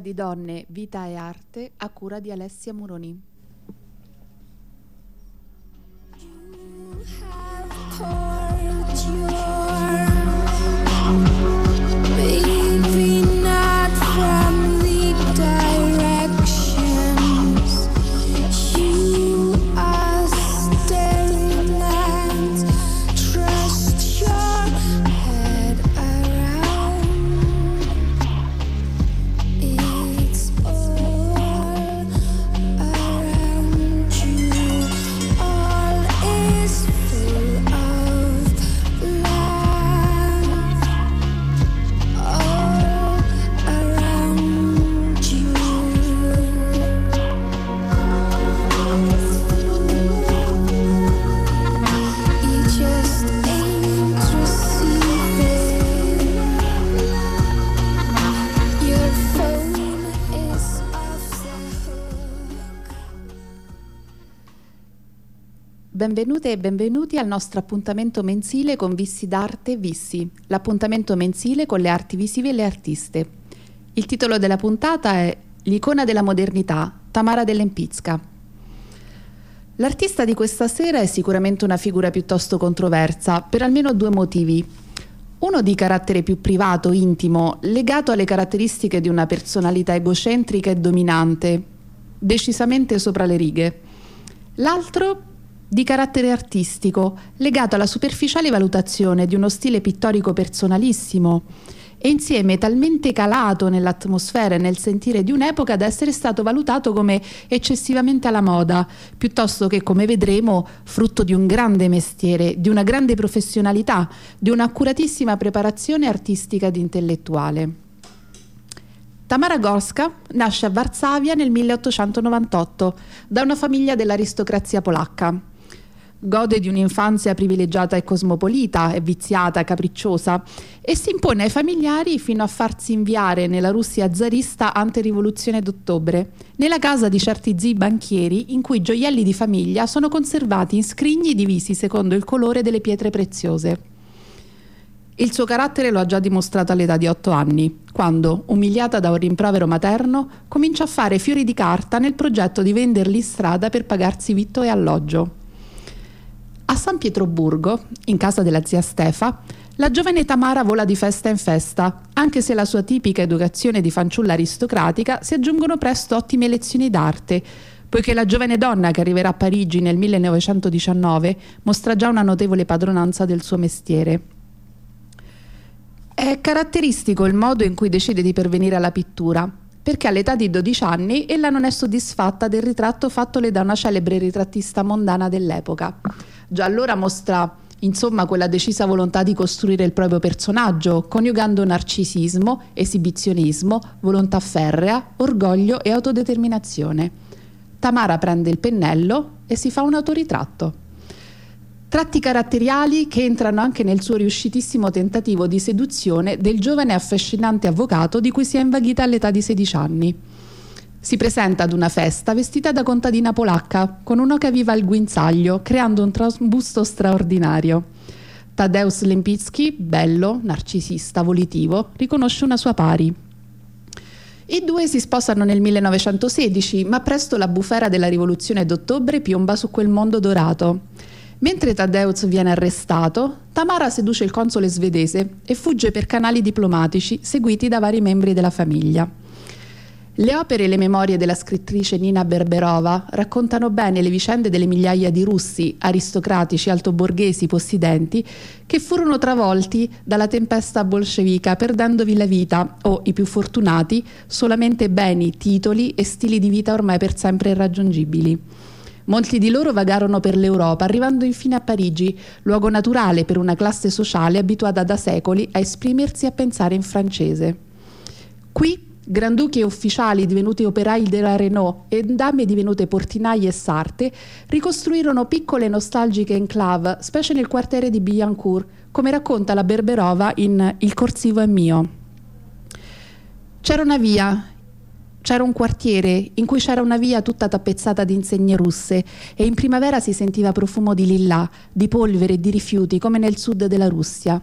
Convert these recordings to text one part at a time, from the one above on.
di donne, vita e arte a cura di Alessia Muroni. Benvenute e benvenuti al nostro appuntamento mensile con Vissi d'Arte Vissi, l'appuntamento mensile con le arti visive e le artiste. Il titolo della puntata è L'icona della modernità, Tamara Dell'Empizca. L'artista di questa sera è sicuramente una figura piuttosto controversa, per almeno due motivi. Uno di carattere più privato, intimo, legato alle caratteristiche di una personalità egocentrica e dominante, decisamente sopra le righe. L'altro di carattere artistico, legato alla superficiale valutazione di uno stile pittorico personalissimo e insieme talmente calato nell'atmosfera e nel sentire di un'epoca da essere stato valutato come eccessivamente alla moda, piuttosto che, come vedremo, frutto di un grande mestiere, di una grande professionalità, di un'accuratissima preparazione artistica ed intellettuale. Tamara Gorska nasce a Varsavia nel 1898 da una famiglia dell'aristocrazia polacca. Gode di un'infanzia privilegiata e cosmopolita, è viziata, capricciosa e si impone ai familiari fino a farsi inviare nella Russia zarista ante rivoluzione d'ottobre, nella casa di certi zii banchieri in cui gioielli di famiglia sono conservati in scrigni divisi secondo il colore delle pietre preziose. Il suo carattere lo ha già dimostrato all'età di otto anni, quando, umiliata da un rimprovero materno, comincia a fare fiori di carta nel progetto di venderli in strada per pagarsi vitto e alloggio. A San Pietroburgo, in casa della zia Stefa, la giovane Tamara vola di festa in festa, anche se alla sua tipica educazione di fanciulla aristocratica si aggiungono presto ottime lezioni d'arte, poiché la giovane donna che arriverà a Parigi nel 1919 mostra già una notevole padronanza del suo mestiere. È caratteristico il modo in cui decide di pervenire alla pittura, perché all'età di 12 anni ella non è soddisfatta del ritratto fattole da una celebre ritrattista mondana dell'epoca. Già allora mostra insomma quella decisa volontà di costruire il proprio personaggio, coniugando narcisismo, esibizionismo, volontà ferrea, orgoglio e autodeterminazione. Tamara prende il pennello e si fa un autoritratto. Tratti caratteriali che entrano anche nel suo riuscitissimo tentativo di seduzione del giovane affascinante avvocato di cui si è invaghita all'età di 16 anni. Si presenta ad una festa vestita da contadina polacca, con un'oca viva al guinzaglio, creando un trambusto straordinario. Tadeusz Lempicki, bello, narcisista, volitivo, riconosce una sua pari. I due si sposano nel 1916, ma presto la bufera della rivoluzione d'ottobre piomba su quel mondo dorato. Mentre Tadeusz viene arrestato, Tamara seduce il console svedese e fugge per canali diplomatici seguiti da vari membri della famiglia. Le opere e le memorie della scrittrice Nina Berberova raccontano bene le vicende delle migliaia di russi, aristocratici, altoborghesi, possidenti, che furono travolti dalla tempesta bolscevica perdendovi la vita o, i più fortunati, solamente beni, titoli e stili di vita ormai per sempre irraggiungibili. Molti di loro vagarono per l'Europa, arrivando infine a Parigi, luogo naturale per una classe sociale abituata da secoli a esprimersi e a pensare in francese. Qui granduchi e ufficiali divenuti operai della Renault e dame divenute portinaie e sarte ricostruirono piccole nostalgiche enclave, specie nel quartiere di Billancourt, come racconta la Berberova in Il corsivo è mio. C'era una via, c'era un quartiere in cui c'era una via tutta tappezzata di insegne russe e in primavera si sentiva profumo di lillà, di polvere e di rifiuti come nel sud della Russia.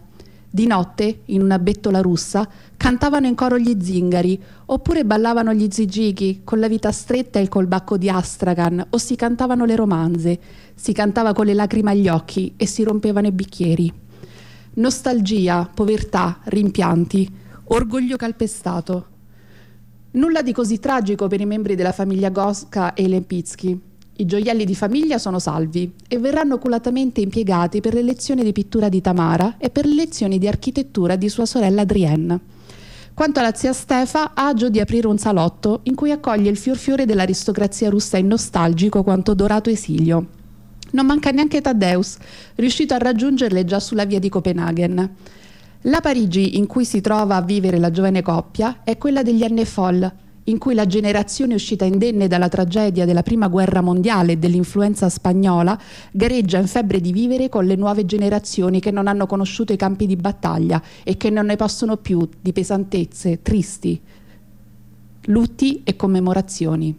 Di notte, in una bettola russa, cantavano in coro gli zingari, oppure ballavano gli zigighi con la vita stretta e il colbacco di Astragan, o si cantavano le romanze, si cantava con le lacrime agli occhi e si rompevano i bicchieri. Nostalgia, povertà, rimpianti, orgoglio calpestato. Nulla di così tragico per i membri della famiglia Goska e Lempitsky. I gioielli di famiglia sono salvi e verranno oculatamente impiegati per le lezioni di pittura di Tamara e per le lezioni di architettura di sua sorella Adrienne. Quanto alla zia Stefa, ha agio di aprire un salotto in cui accoglie il fiorfiore dell'aristocrazia russa in nostalgico quanto dorato esilio. Non manca neanche Taddeus, riuscito a raggiungerle già sulla via di Copenaghen. La Parigi in cui si trova a vivere la giovane coppia è quella degli anni Foll, in cui la generazione uscita indenne dalla tragedia della prima guerra mondiale e dell'influenza spagnola gareggia in febbre di vivere con le nuove generazioni che non hanno conosciuto i campi di battaglia e che non ne possono più di pesantezze, tristi, lutti e commemorazioni.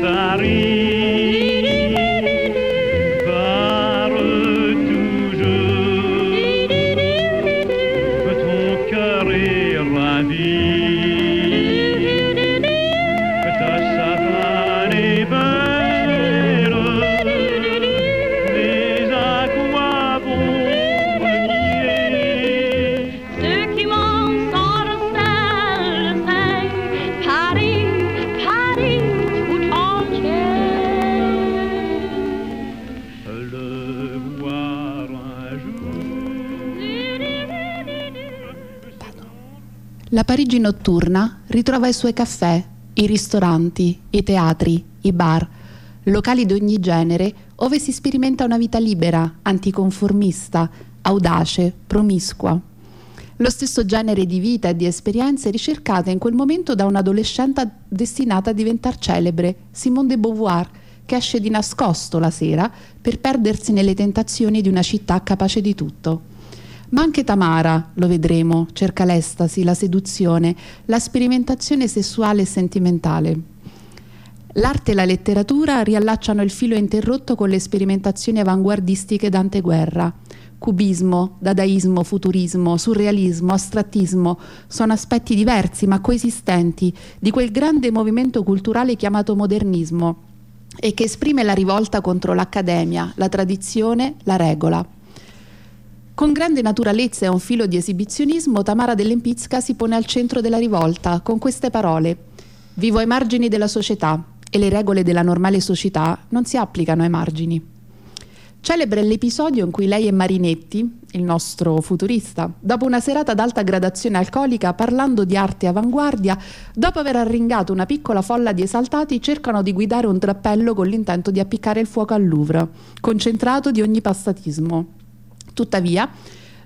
La Parigi notturna ritrova i suoi caffè, i ristoranti, i teatri, i bar, locali di ogni genere ove si sperimenta una vita libera, anticonformista, audace, promiscua. Lo stesso genere di vita e di esperienze ricercate in quel momento da un'adolescente destinata a diventare celebre, Simone de Beauvoir, che esce di nascosto la sera per perdersi nelle tentazioni di una città capace di tutto. Ma anche Tamara, lo vedremo, cerca l'estasi, la seduzione, la sperimentazione sessuale e sentimentale. L'arte e la letteratura riallacciano il filo interrotto con le sperimentazioni avanguardistiche d'anteguerra. Cubismo, dadaismo, futurismo, surrealismo, astrattismo sono aspetti diversi ma coesistenti di quel grande movimento culturale chiamato modernismo e che esprime la rivolta contro l'accademia, la tradizione, la regola. Con grande naturalezza e un filo di esibizionismo, Tamara Dell'Empizca si pone al centro della rivolta con queste parole: Vivo ai margini della società e le regole della normale società non si applicano ai margini. Celebre l'episodio in cui lei e Marinetti, il nostro futurista, dopo una serata ad alta gradazione alcolica parlando di arte avanguardia, dopo aver arringato una piccola folla di esaltati, cercano di guidare un drappello con l'intento di appiccare il fuoco al Louvre, concentrato di ogni passatismo. Tuttavia,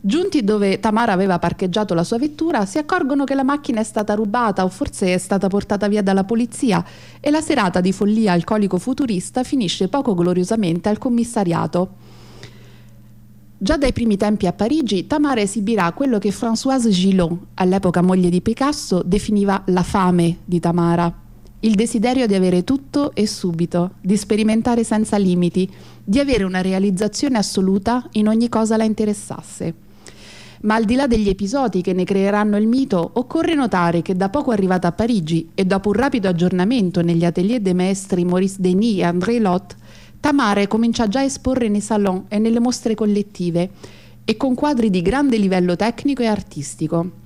Giunti dove Tamara aveva parcheggiato la sua vettura, si accorgono che la macchina è stata rubata o forse è stata portata via dalla polizia e la serata di follia alcolico futurista finisce poco gloriosamente al commissariato. Già dai primi tempi a Parigi, Tamara esibirà quello che Françoise Gillon, all'epoca moglie di Picasso, definiva la fame di Tamara. Il desiderio di avere tutto e subito, di sperimentare senza limiti, di avere una realizzazione assoluta in ogni cosa la interessasse. Ma al di là degli episodi che ne creeranno il mito, occorre notare che da poco arrivata a Parigi e dopo un rapido aggiornamento negli atelier dei maestri Maurice Denis e André Lot, Tamare comincia già a esporre nei salon e nelle mostre collettive e con quadri di grande livello tecnico e artistico.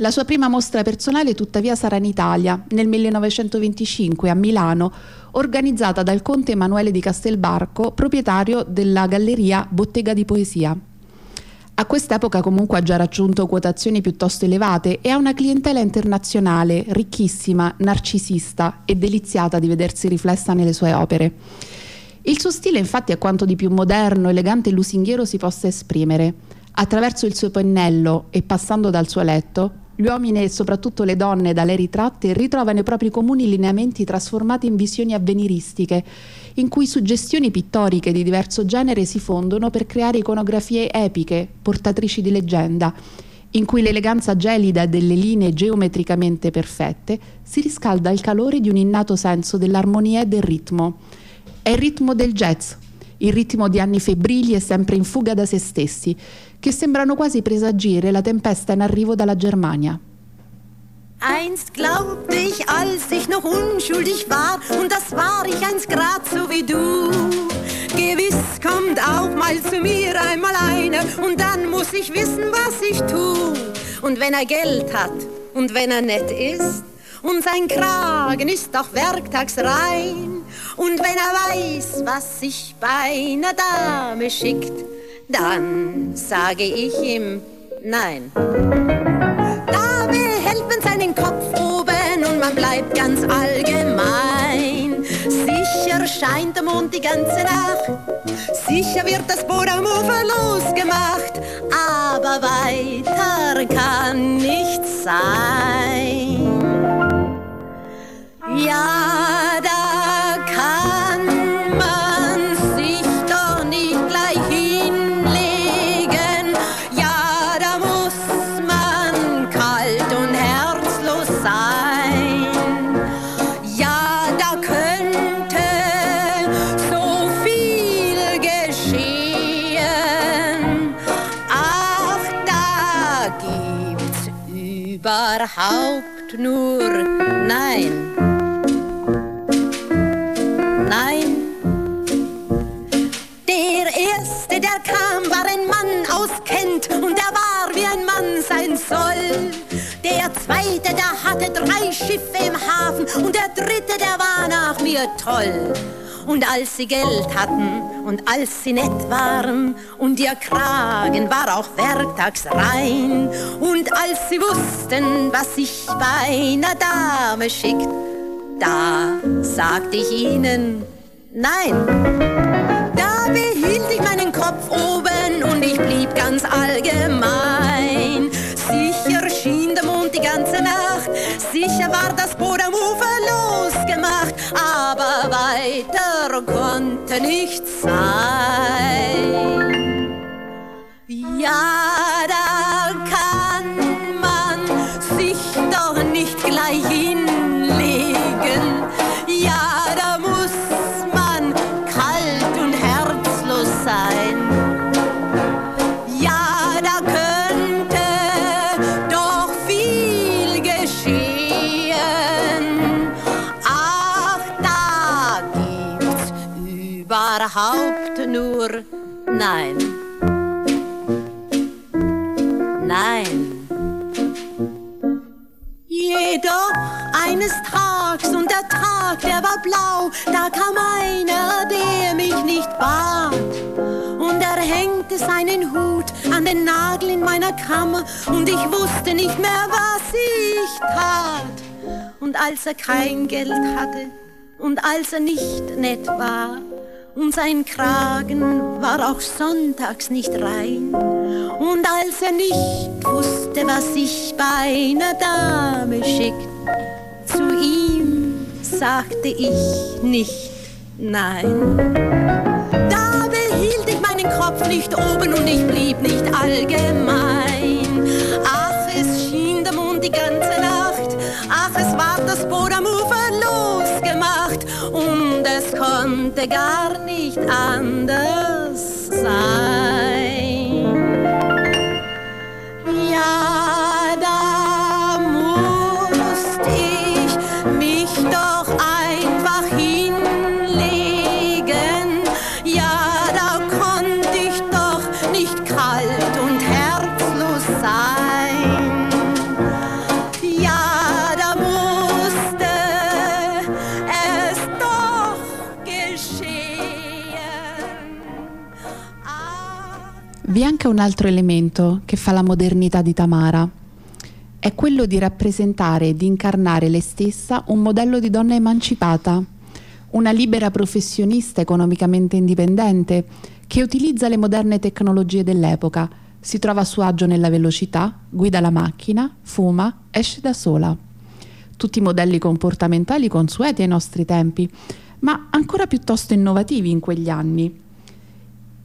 La sua prima mostra personale tuttavia sarà in Italia, nel 1925 a Milano, organizzata dal conte Emanuele di Castelbarco, proprietario della galleria Bottega di Poesia. A quest'epoca comunque ha già raggiunto quotazioni piuttosto elevate e ha una clientela internazionale ricchissima, narcisista e deliziata di vedersi riflessa nelle sue opere. Il suo stile infatti è quanto di più moderno, elegante e lusinghiero si possa esprimere. Attraverso il suo pennello e passando dal suo letto, gli uomini e soprattutto le donne da lei ritratte ritrovano i propri comuni lineamenti trasformati in visioni avveniristiche in cui suggestioni pittoriche di diverso genere si fondono per creare iconografie epiche, portatrici di leggenda, in cui l'eleganza gelida delle linee geometricamente perfette si riscalda al calore di un innato senso dell'armonia e del ritmo. È il ritmo del jazz, il ritmo di anni febbrili e sempre in fuga da se stessi, che sembrano quasi presagire la tempesta in arrivo dalla Germania. Einst glaubte ich, als ich noch unschuldig war, und das war ich einst grad so wie du. Gewiss kommt auch mal zu mir einmal einer, und dann muss ich wissen, was ich tu. Und wenn er Geld hat, und wenn er nett ist, und sein Kragen ist auch werktags rein, und wenn er weiß, was sich bei einer Dame schickt, dann sage ich ihm nein seinen Kopf oben und man bleibt ganz allgemein. Sicher scheint der Mond die ganze Nacht, sicher wird das Boot am Ufer losgemacht, aber weiter kann nichts sein. Ja, überhaupt nur nein. Nein. Der erste, der kam, war ein Mann aus Kent und er war wie ein Mann sein soll. Der zweite, der hatte drei Schiffe im Hafen und der dritte, der war nach mir toll. Und als sie Geld hatten und als sie nett waren und ihr Kragen war auch werktags rein und als sie wussten, was sich bei einer Dame schickt, da sagte ich ihnen nein. Da behielt ich meinen Kopf oben und ich blieb ganz allgemein. Sicher schien der Mond die ganze Nacht, sicher war das Boot am Ufer losgemacht, aber weiter nichts sein. Ja, da nur Nein. nein. Jedoch eines Tags und der Tag, der war blau, da kam einer, der mich nicht bat. Und er hängte seinen Hut an den Nagel in meiner Kammer und ich wusste nicht mehr, was ich tat. Und als er kein Geld hatte und als er nicht nett war, und sein Kragen war auch sonntags nicht rein. Und als er nicht wusste, was sich bei einer Dame schickt, zu ihm sagte ich nicht nein. Da behielt ich meinen Kopf nicht oben und ich blieb nicht allgemein. Ach, es schien der Mond die ganze Nacht, ach, es war das Boot am Ufer und es konnte gar nicht anders sein. Ja, anche un altro elemento che fa la modernità di Tamara. È quello di rappresentare e di incarnare lei stessa un modello di donna emancipata, una libera professionista economicamente indipendente che utilizza le moderne tecnologie dell'epoca, si trova a suo agio nella velocità, guida la macchina, fuma, esce da sola. Tutti modelli comportamentali consueti ai nostri tempi, ma ancora piuttosto innovativi in quegli anni.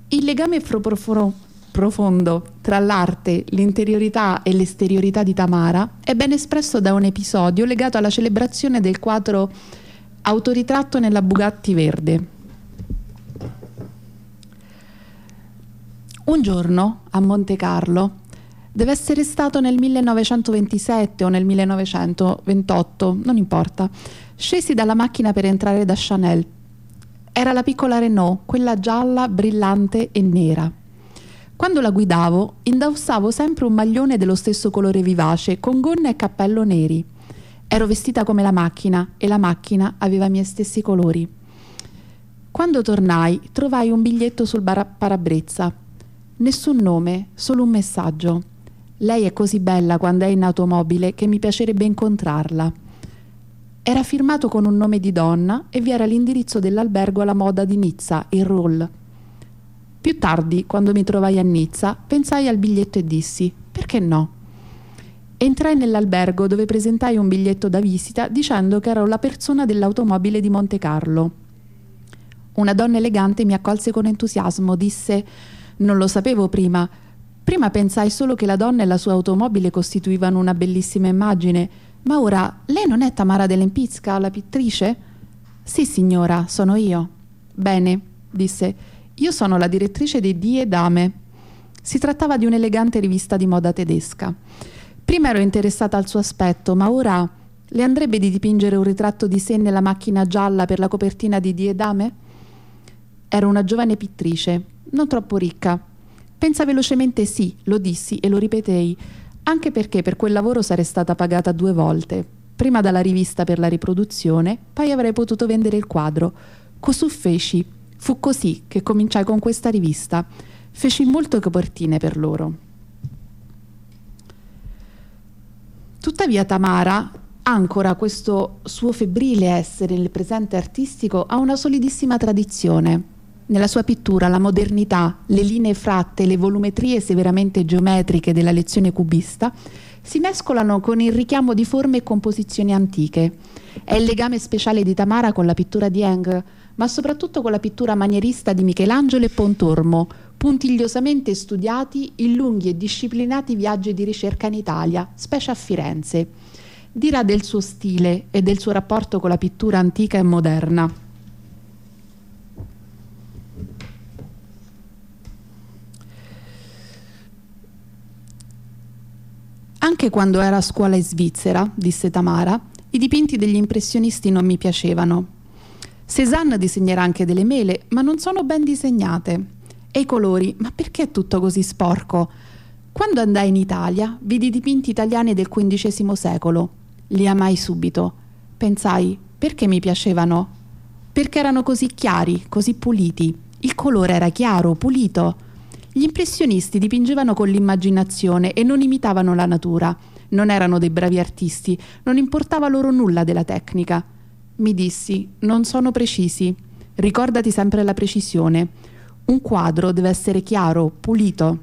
Il legame profo- profondo tra l'arte, l'interiorità e l'esteriorità di Tamara è ben espresso da un episodio legato alla celebrazione del quadro Autoritratto nella Bugatti Verde. Un giorno a Monte Carlo, deve essere stato nel 1927 o nel 1928, non importa, scesi dalla macchina per entrare da Chanel. Era la piccola Renault, quella gialla, brillante e nera. Quando la guidavo, indossavo sempre un maglione dello stesso colore vivace, con gonna e cappello neri. Ero vestita come la macchina e la macchina aveva i miei stessi colori. Quando tornai, trovai un biglietto sul parabrezza. Nessun nome, solo un messaggio. Lei è così bella quando è in automobile che mi piacerebbe incontrarla. Era firmato con un nome di donna e vi era l'indirizzo dell'albergo alla moda di Nizza, il Roll. Più tardi, quando mi trovai a Nizza, pensai al biglietto e dissi: perché no? Entrai nell'albergo dove presentai un biglietto da visita dicendo che ero la persona dell'automobile di Monte Carlo. Una donna elegante mi accolse con entusiasmo, disse: Non lo sapevo prima. Prima pensai solo che la donna e la sua automobile costituivano una bellissima immagine, ma ora lei non è Tamara Dell'Empizca, la pittrice? Sì, signora, sono io. Bene, disse, io sono la direttrice di Die Dame. Si trattava di un'elegante rivista di moda tedesca. Prima ero interessata al suo aspetto, ma ora le andrebbe di dipingere un ritratto di sé nella macchina gialla per la copertina di Die Dame? Ero una giovane pittrice, non troppo ricca. Pensa velocemente sì, lo dissi e lo ripetei, anche perché per quel lavoro sarei stata pagata due volte. Prima dalla rivista per la riproduzione, poi avrei potuto vendere il quadro. Cosù feci. Fu così che cominciai con questa rivista. Feci molte copertine per loro. Tuttavia Tamara, ancora questo suo febbrile essere nel presente artistico, ha una solidissima tradizione. Nella sua pittura la modernità, le linee fratte, le volumetrie severamente geometriche della lezione cubista si mescolano con il richiamo di forme e composizioni antiche. È il legame speciale di Tamara con la pittura di Eng, ma soprattutto con la pittura manierista di Michelangelo e Pontormo, puntigliosamente studiati in lunghi e disciplinati viaggi di ricerca in Italia, specie a Firenze. Dirà del suo stile e del suo rapporto con la pittura antica e moderna. Anche quando era a scuola in Svizzera, disse Tamara, i dipinti degli impressionisti non mi piacevano. Cézanne disegnerà anche delle mele, ma non sono ben disegnate. E i colori, ma perché è tutto così sporco? Quando andai in Italia, vidi dipinti italiani del XV secolo. Li amai subito. Pensai, perché mi piacevano? Perché erano così chiari, così puliti. Il colore era chiaro, pulito. Gli impressionisti dipingevano con l'immaginazione e non imitavano la natura. Non erano dei bravi artisti, non importava loro nulla della tecnica. Mi dissi, non sono precisi. Ricordati sempre la precisione. Un quadro deve essere chiaro, pulito.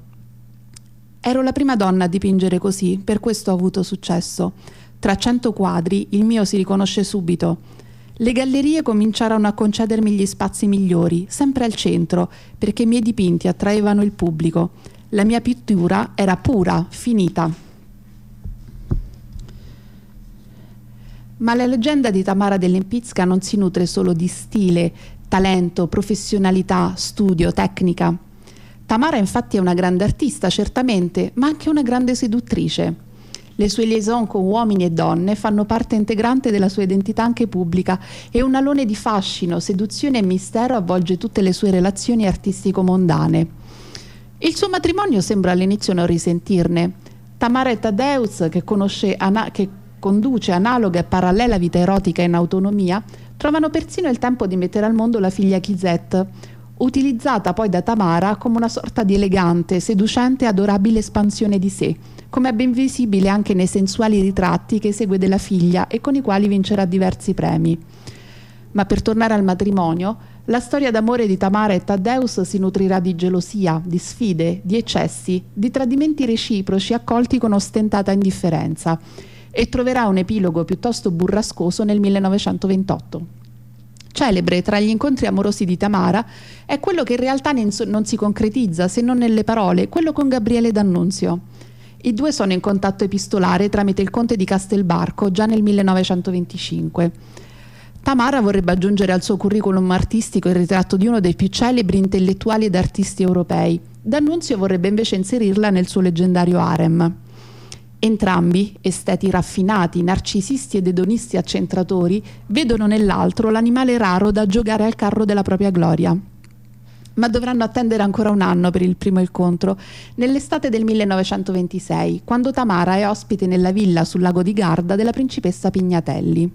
Ero la prima donna a dipingere così, per questo ho avuto successo. Tra cento quadri il mio si riconosce subito. Le gallerie cominciarono a concedermi gli spazi migliori, sempre al centro, perché i miei dipinti attraevano il pubblico. La mia pittura era pura, finita. Ma la leggenda di Tamara dell'Empizca non si nutre solo di stile, talento, professionalità, studio, tecnica. Tamara infatti è una grande artista, certamente, ma anche una grande seduttrice. Le sue liaison con uomini e donne fanno parte integrante della sua identità anche pubblica e un alone di fascino, seduzione e mistero avvolge tutte le sue relazioni artistico-mondane. Il suo matrimonio sembra all'inizio non risentirne. Tamara e Tadeus, che, ana- che conduce analoga e parallela vita erotica in autonomia, trovano persino il tempo di mettere al mondo la figlia Kizette, utilizzata poi da Tamara come una sorta di elegante, seducente e adorabile espansione di sé, come è ben visibile anche nei sensuali ritratti che segue della figlia e con i quali vincerà diversi premi. Ma per tornare al matrimonio, la storia d'amore di Tamara e Taddeus si nutrirà di gelosia, di sfide, di eccessi, di tradimenti reciproci accolti con ostentata indifferenza e troverà un epilogo piuttosto burrascoso nel 1928. Celebre tra gli incontri amorosi di Tamara è quello che in realtà non si concretizza se non nelle parole, quello con Gabriele D'Annunzio. I due sono in contatto epistolare tramite il conte di Castelbarco già nel 1925. Tamara vorrebbe aggiungere al suo curriculum artistico il ritratto di uno dei più celebri intellettuali ed artisti europei. D'Annunzio vorrebbe invece inserirla nel suo leggendario harem. Entrambi, esteti raffinati, narcisisti ed edonisti accentratori, vedono nell'altro l'animale raro da giocare al carro della propria gloria. Ma dovranno attendere ancora un anno per il primo incontro, nell'estate del 1926, quando Tamara è ospite nella villa sul lago di Garda della principessa Pignatelli.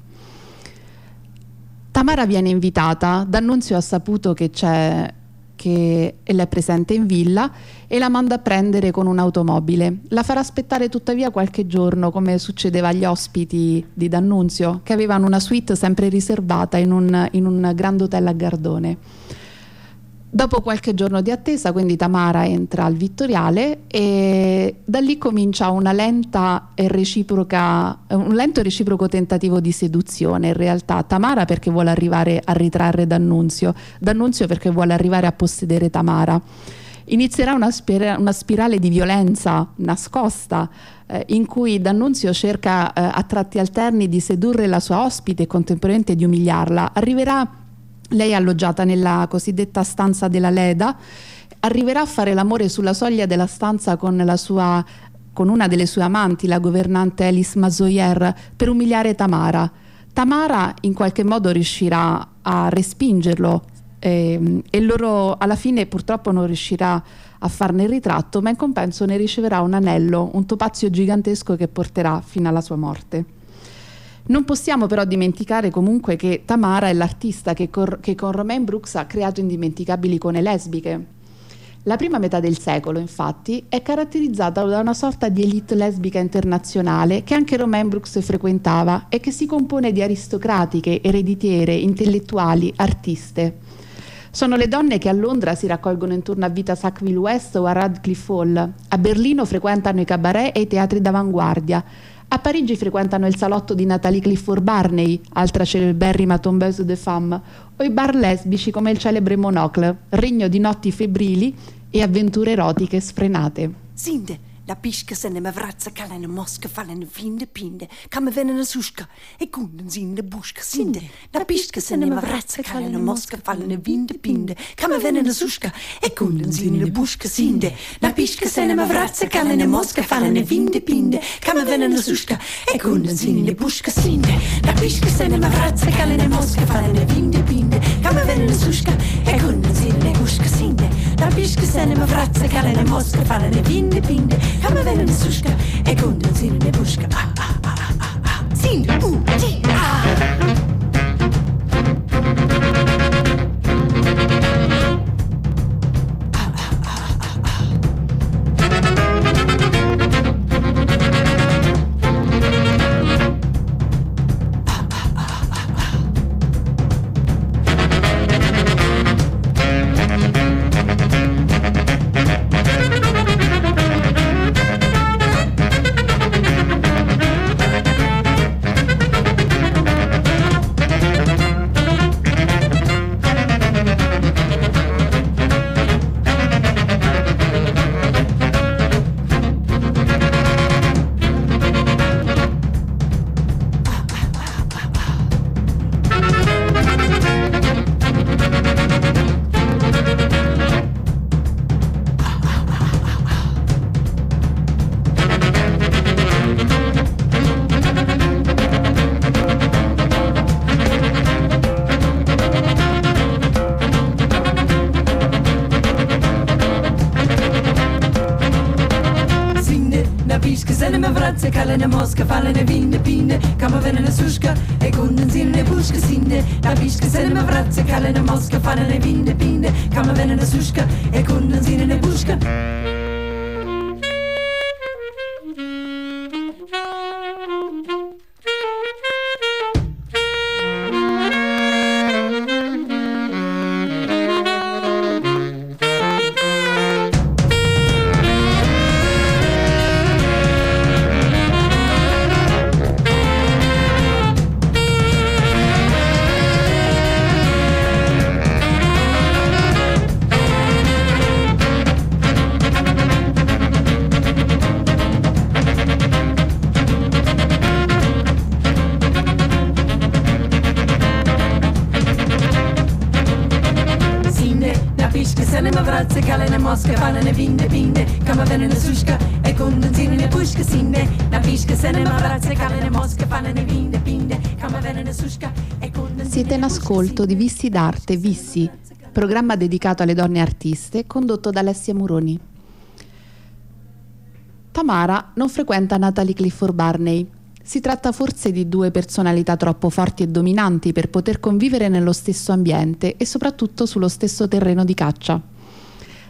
Tamara viene invitata, D'Annunzio ha saputo che c'è che è presente in villa e la manda a prendere con un'automobile. La farà aspettare tuttavia qualche giorno, come succedeva agli ospiti di D'Annunzio, che avevano una suite sempre riservata in un, in un grande hotel a Gardone. Dopo qualche giorno di attesa, quindi Tamara entra al Vittoriale e da lì comincia un lento e reciproco tentativo di seduzione. In realtà Tamara perché vuole arrivare a ritrarre D'Annunzio, D'Annunzio perché vuole arrivare a possedere Tamara. Inizierà una, spira- una spirale di violenza nascosta eh, in cui D'Annunzio cerca eh, a tratti alterni di sedurre la sua ospite e contemporaneamente di umiliarla. Arriverà lei è alloggiata nella cosiddetta stanza della Leda, arriverà a fare l'amore sulla soglia della stanza con, sua, con una delle sue amanti, la governante Alice Mazoyer, per umiliare Tamara. Tamara in qualche modo riuscirà a respingerlo eh, e loro alla fine purtroppo non riuscirà a farne il ritratto, ma in compenso ne riceverà un anello, un topazio gigantesco che porterà fino alla sua morte. Non possiamo però dimenticare comunque che Tamara è l'artista che, che con Romain Brooks ha creato indimenticabili icone lesbiche. La prima metà del secolo, infatti, è caratterizzata da una sorta di elite lesbica internazionale che anche Romain Brooks frequentava e che si compone di aristocratiche, ereditiere, intellettuali, artiste. Sono le donne che a Londra si raccolgono intorno a Vita Sackville West o a Radcliffe Hall, a Berlino frequentano i cabaret e i teatri d'avanguardia, a Parigi frequentano il salotto di Nathalie Clifford Barney, altra celeberrima tombeuse de femme, o i bar lesbici come il celebre Monocle, regno di notti febbrili e avventure erotiche sfrenate. Sinde, Lapischka se ne me vratsa kala ne fallen fala ne pinde. Kame vene na suška e kunden sinde buška sinde. Lapiška se ne me vratsa kala ne moska fala ne pinde. Kame vene na suška e kunden sinde buška sinde. Lapiška se ne me vratsa kala ne moska fala ne pinde. Kame vene na suška e kunden sinde buška sinde. Lapiška se ne me vratsa kala ne moska fala ne pinde. Kame vene na suška e kunden sinde buška sinde. Da bist du, sehn Lampische sene ma frazza, calene mosche, falene pinde pinde, come venen susca, e condan sine ne busca. Ah, ah, ah, ah, ah, sin, u, ti, ah. ausgefallene Wiener Biene, kann man wenn eine Suschka, e sie in eine Buschke sinde, da bist gesehen im fratze, kann eine ausgefallene Wiener Biene, kann man wenn eine Suschka, e Gunden sind eine Buschke. Sinne, na bishka sene vratze, kallene mosca, fallene vine, pine, kama venene sushka, e kunden sinne bushka. Siete in ascolto di Vissi d'Arte, Vissi, programma dedicato alle donne artiste condotto da Alessia Muroni. Tamara non frequenta Natalie Clifford Barney. Si tratta forse di due personalità troppo forti e dominanti per poter convivere nello stesso ambiente e soprattutto sullo stesso terreno di caccia.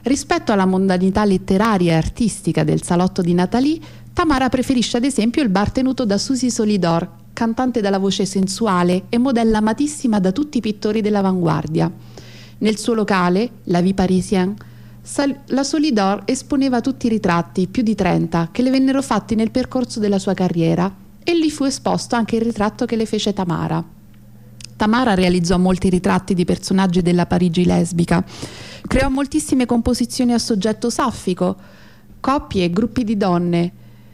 Rispetto alla mondanità letteraria e artistica del salotto di Natalie, Tamara preferisce ad esempio il bar tenuto da Susie Solidor, cantante dalla voce sensuale e modella amatissima da tutti i pittori dell'avanguardia. Nel suo locale, La Vie Parisienne, la Solidor esponeva tutti i ritratti, più di 30, che le vennero fatti nel percorso della sua carriera e lì fu esposto anche il ritratto che le fece Tamara. Tamara realizzò molti ritratti di personaggi della Parigi lesbica, creò moltissime composizioni a soggetto saffico, coppie e gruppi di donne,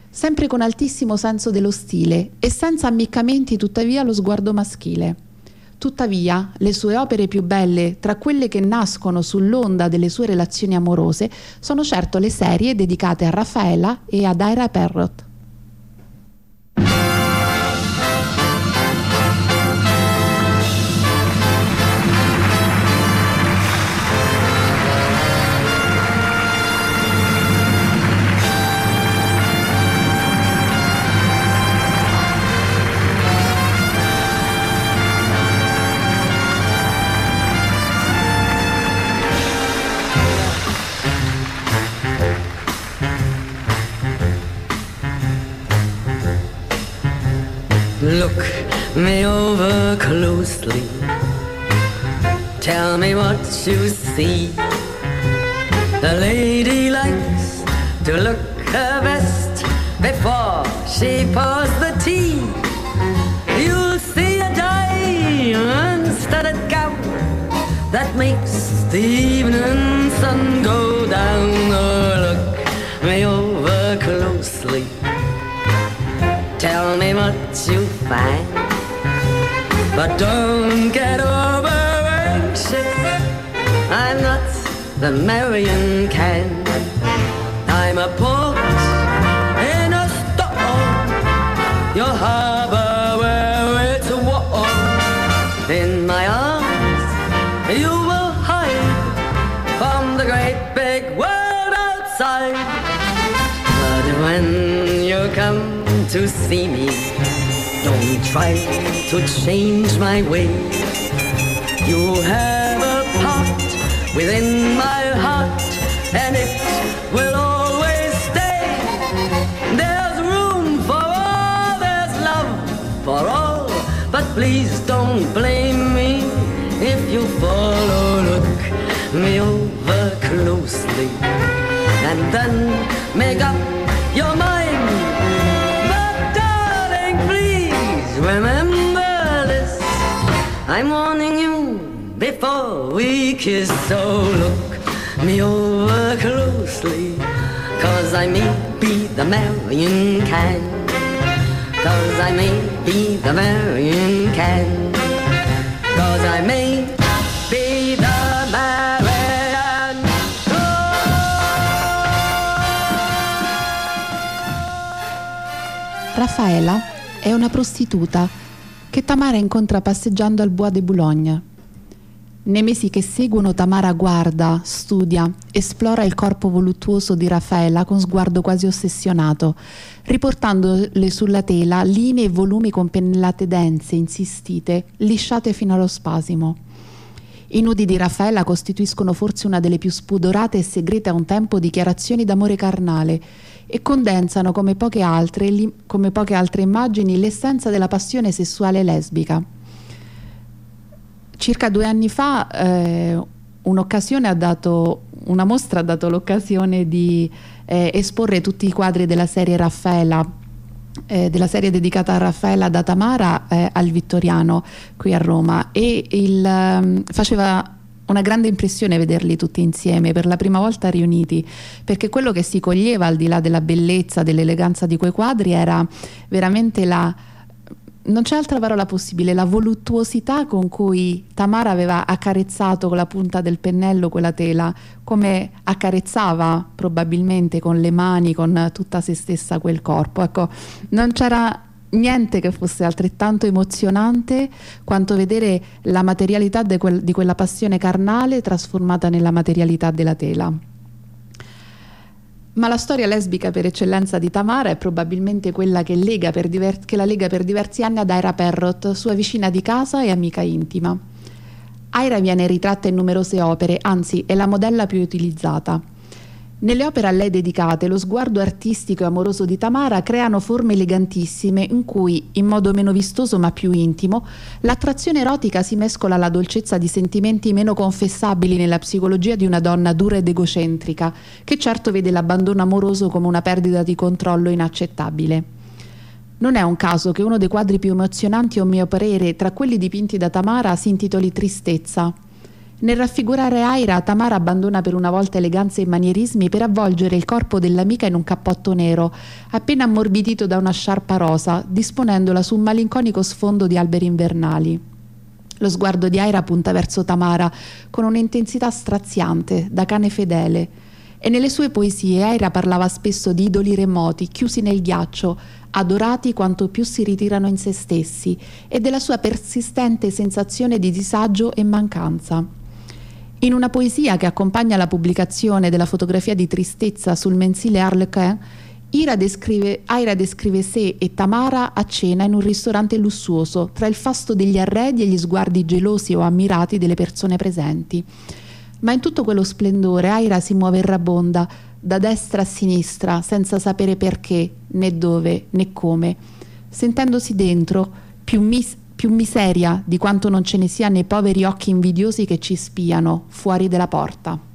sempre con altissimo senso dello stile e senza ammiccamenti tuttavia lo sguardo maschile. Tuttavia, le sue opere più belle, tra quelle che nascono sull'onda delle sue relazioni amorose, sono certo le serie dedicate a Raffaella e ad Ira Perrot. Closely. Tell me what you see. The lady likes to look her best before she pours the tea. You'll see a diamond-studded gown that makes the evening sun go down. Oh, look me over closely. Tell me what you find. But don't get over anxious. I'm not the Marion kind. I'm a port in a storm. Your harbor where it's warm. In my arms, you will hide from the great big world outside. But when you come to see me, don't try to change my way. You have a part within my heart, and it will always stay. There's room for all, there's love for all, but please don't blame me if you follow. Look me over closely, and then make up we kiss. So look me over closely. Cause I may be the marrying kind. Cause I may be the marrying kind. Cause I may be marrying Raffaela è una prostituta che Tamara incontra passeggiando al Bois de Boulogne. Nei mesi che seguono Tamara guarda, studia, esplora il corpo voluttuoso di Raffaella con sguardo quasi ossessionato, riportandole sulla tela linee e volumi con pennellate dense, insistite, lisciate fino allo spasimo. I nudi di Raffaella costituiscono forse una delle più spudorate e segrete a un tempo dichiarazioni d'amore carnale e condensano come poche altre, come poche altre immagini l'essenza della passione sessuale lesbica. Circa due anni fa eh, un'occasione ha dato, una mostra ha dato l'occasione di eh, esporre tutti i quadri della serie Raffaella eh, della serie dedicata a Raffaella da Tamara eh, al Vittoriano qui a Roma. E il, ehm, faceva una grande impressione vederli tutti insieme, per la prima volta riuniti, perché quello che si coglieva al di là della bellezza, dell'eleganza di quei quadri era veramente la, non c'è altra parola possibile, la voluttuosità con cui Tamara aveva accarezzato con la punta del pennello quella tela, come accarezzava probabilmente con le mani, con tutta se stessa quel corpo. Ecco, non c'era niente che fosse altrettanto emozionante quanto vedere la materialità quel, di quella passione carnale trasformata nella materialità della tela. Ma la storia lesbica per eccellenza di Tamara è probabilmente quella che, diver- che la lega per diversi anni ad Aira Perrot, sua vicina di casa e amica intima. Aira viene ritratta in numerose opere, anzi è la modella più utilizzata. Nelle opere a lei dedicate, lo sguardo artistico e amoroso di Tamara creano forme elegantissime in cui, in modo meno vistoso ma più intimo, l'attrazione erotica si mescola alla dolcezza di sentimenti meno confessabili nella psicologia di una donna dura ed egocentrica, che certo vede l'abbandono amoroso come una perdita di controllo inaccettabile. Non è un caso che uno dei quadri più emozionanti, a mio parere, tra quelli dipinti da Tamara si intitoli Tristezza. Nel raffigurare Aira, Tamara abbandona per una volta eleganza e manierismi per avvolgere il corpo dell'amica in un cappotto nero, appena ammorbidito da una sciarpa rosa, disponendola su un malinconico sfondo di alberi invernali. Lo sguardo di Aira punta verso Tamara con un'intensità straziante, da cane fedele. E nelle sue poesie Aira parlava spesso di idoli remoti, chiusi nel ghiaccio, adorati quanto più si ritirano in se stessi, e della sua persistente sensazione di disagio e mancanza. In una poesia che accompagna la pubblicazione della fotografia di tristezza sul mensile Harlequin, Ira descrive, Aira descrive sé e Tamara a cena in un ristorante lussuoso, tra il fasto degli arredi e gli sguardi gelosi o ammirati delle persone presenti. Ma in tutto quello splendore Aira si muove errabonda, da destra a sinistra, senza sapere perché, né dove, né come, sentendosi dentro più, mis- più miseria di quanto non ce ne sia nei poveri occhi invidiosi che ci spiano fuori della porta.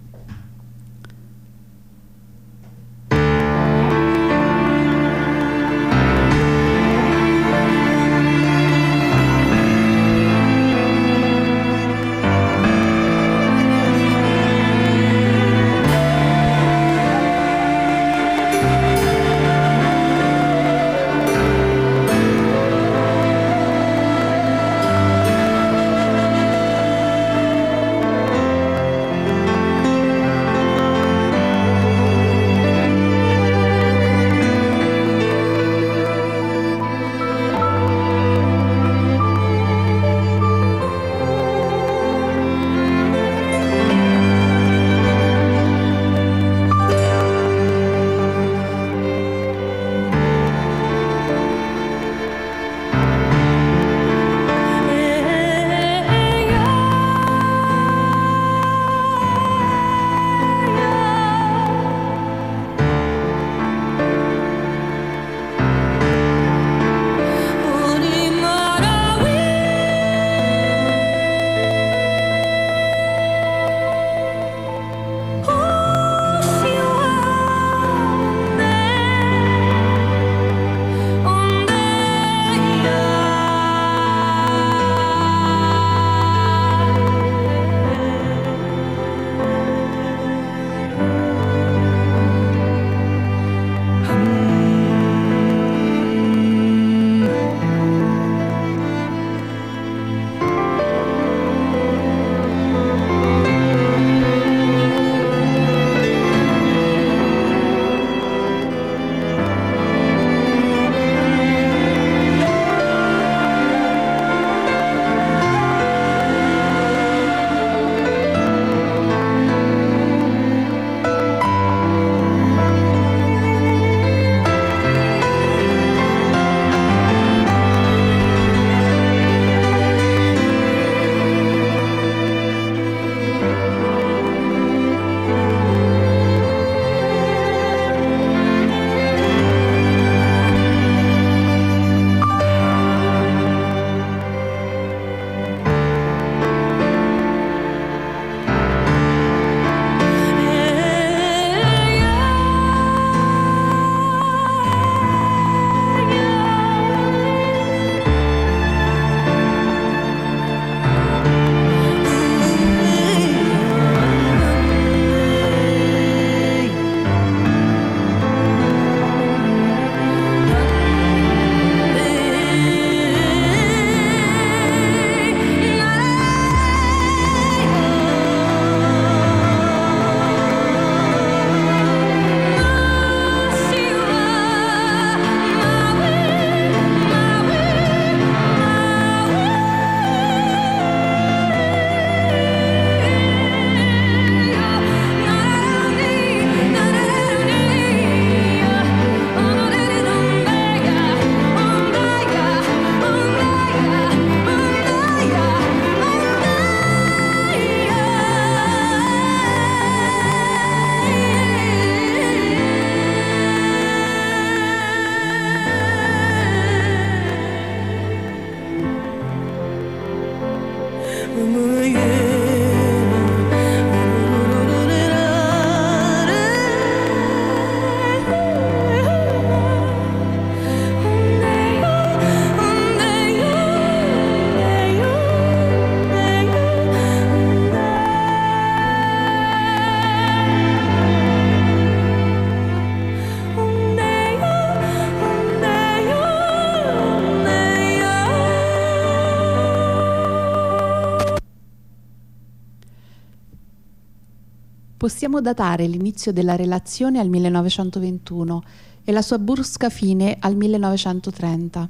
Possiamo datare l'inizio della relazione al 1921 e la sua brusca fine al 1930.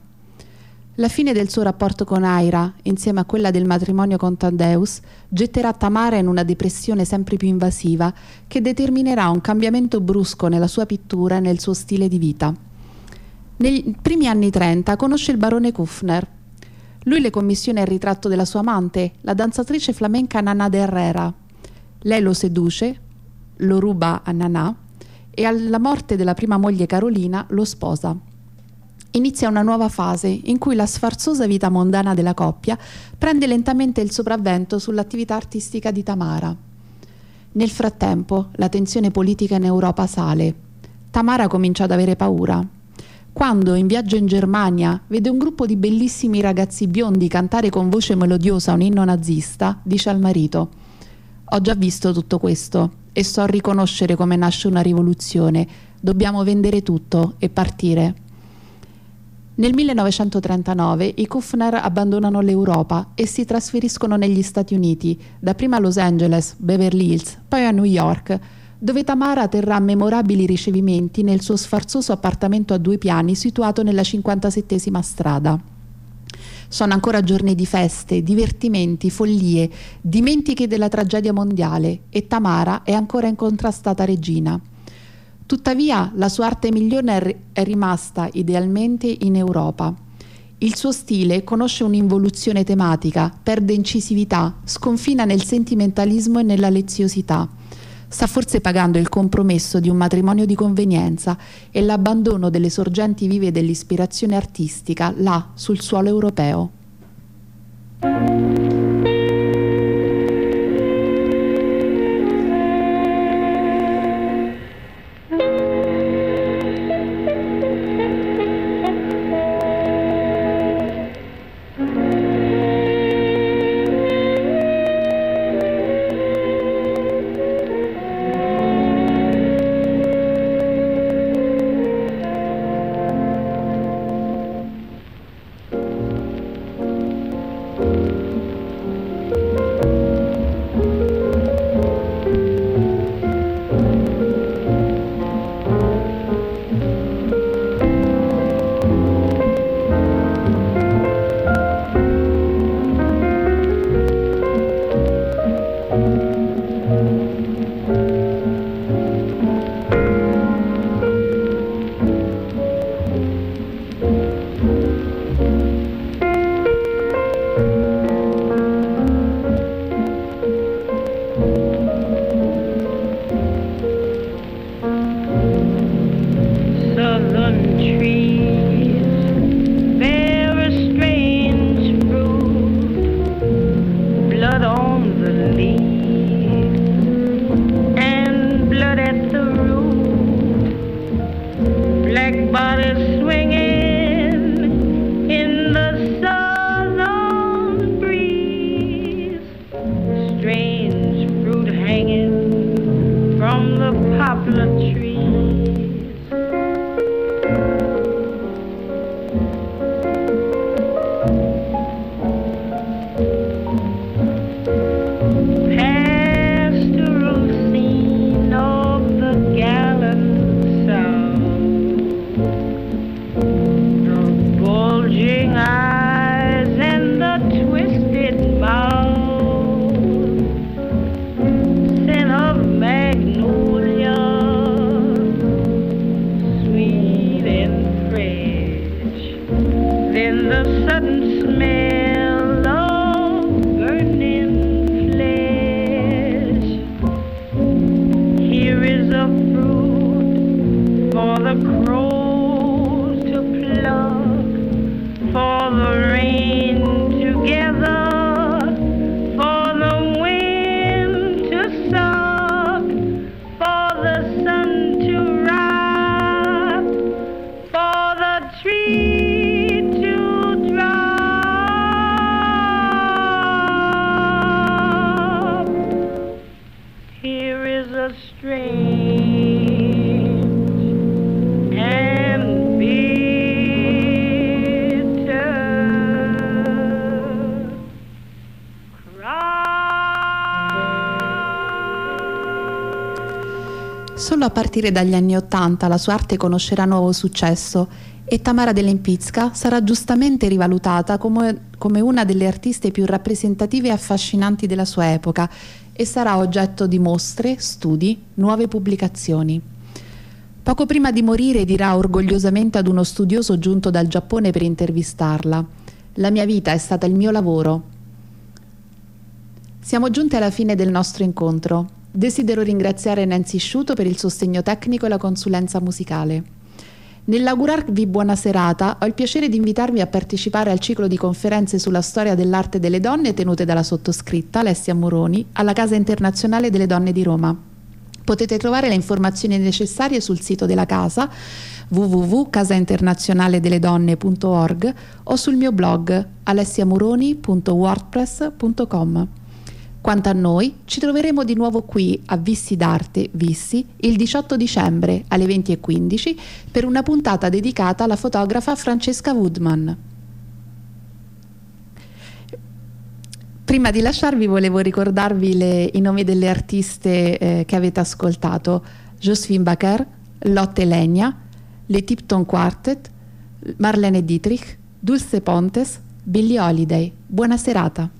La fine del suo rapporto con Aira, insieme a quella del matrimonio con Tadeus, getterà Tamara in una depressione sempre più invasiva che determinerà un cambiamento brusco nella sua pittura e nel suo stile di vita. Nei primi anni 30 conosce il barone Kufner. Lui le commissiona il ritratto della sua amante, la danzatrice flamenca Nana de Herrera. Lei lo seduce, lo ruba a Nana e alla morte della prima moglie Carolina lo sposa. Inizia una nuova fase in cui la sfarzosa vita mondana della coppia prende lentamente il sopravvento sull'attività artistica di Tamara. Nel frattempo la tensione politica in Europa sale. Tamara comincia ad avere paura. Quando, in viaggio in Germania, vede un gruppo di bellissimi ragazzi biondi cantare con voce melodiosa un inno nazista, dice al marito Ho già visto tutto questo e so riconoscere come nasce una rivoluzione. Dobbiamo vendere tutto e partire. Nel 1939 i Kufner abbandonano l'Europa e si trasferiscono negli Stati Uniti, dapprima a Los Angeles, Beverly Hills, poi a New York, dove Tamara terrà memorabili ricevimenti nel suo sfarzoso appartamento a due piani situato nella 57 strada. Sono ancora giorni di feste, divertimenti, follie, dimentiche della tragedia mondiale e Tamara è ancora incontrastata regina. Tuttavia la sua arte migliore è rimasta idealmente in Europa. Il suo stile conosce un'involuzione tematica, perde incisività, sconfina nel sentimentalismo e nella leziosità sta forse pagando il compromesso di un matrimonio di convenienza e l'abbandono delle sorgenti vive dell'ispirazione artistica là sul suolo europeo. A partire dagli anni Ottanta la sua arte conoscerà nuovo successo e Tamara Dell'Empizca sarà giustamente rivalutata come, come una delle artiste più rappresentative e affascinanti della sua epoca e sarà oggetto di mostre, studi, nuove pubblicazioni. Poco prima di morire dirà orgogliosamente ad uno studioso giunto dal Giappone per intervistarla: La mia vita è stata il mio lavoro. Siamo giunti alla fine del nostro incontro. Desidero ringraziare Nancy Sciuto per il sostegno tecnico e la consulenza musicale. Nell'augurarvi buona serata, ho il piacere di invitarvi a partecipare al ciclo di conferenze sulla storia dell'arte delle donne tenute dalla sottoscritta Alessia Moroni alla Casa Internazionale delle Donne di Roma. Potete trovare le informazioni necessarie sul sito della casa www.casainternazionaledeledonne.org o sul mio blog alessiamoroni.wordpress.com. Quanto a noi, ci troveremo di nuovo qui a Vissi d'Arte Vissi il 18 dicembre alle 20.15 per una puntata dedicata alla fotografa Francesca Woodman. Prima di lasciarvi volevo ricordarvi le, i nomi delle artiste eh, che avete ascoltato. Josephine Bacher, Lotte Legna, Le Tipton Quartet, Marlene Dietrich, Dulce Pontes, Billie Holiday. Buona serata.